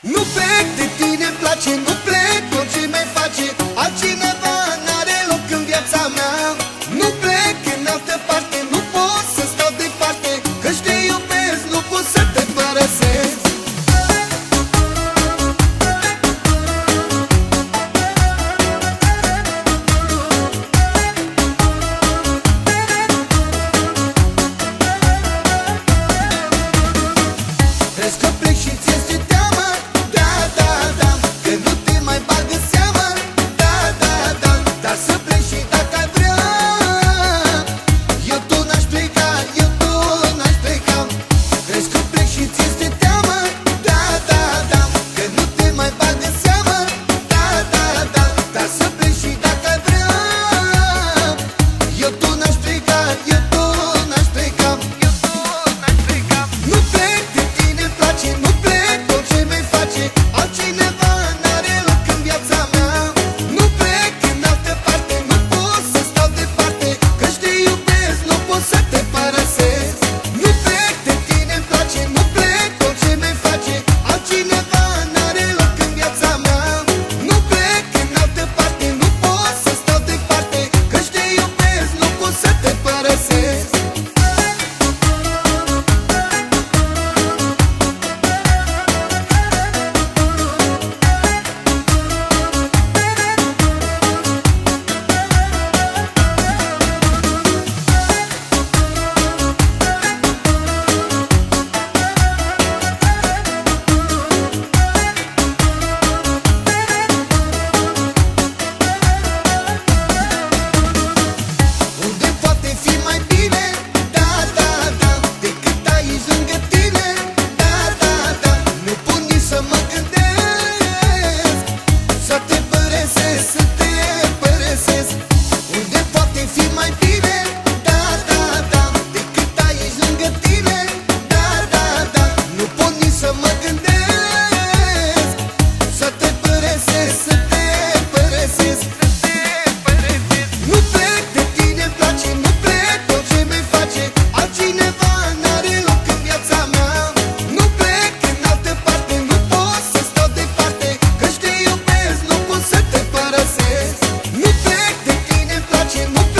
Nu pe de tine place can look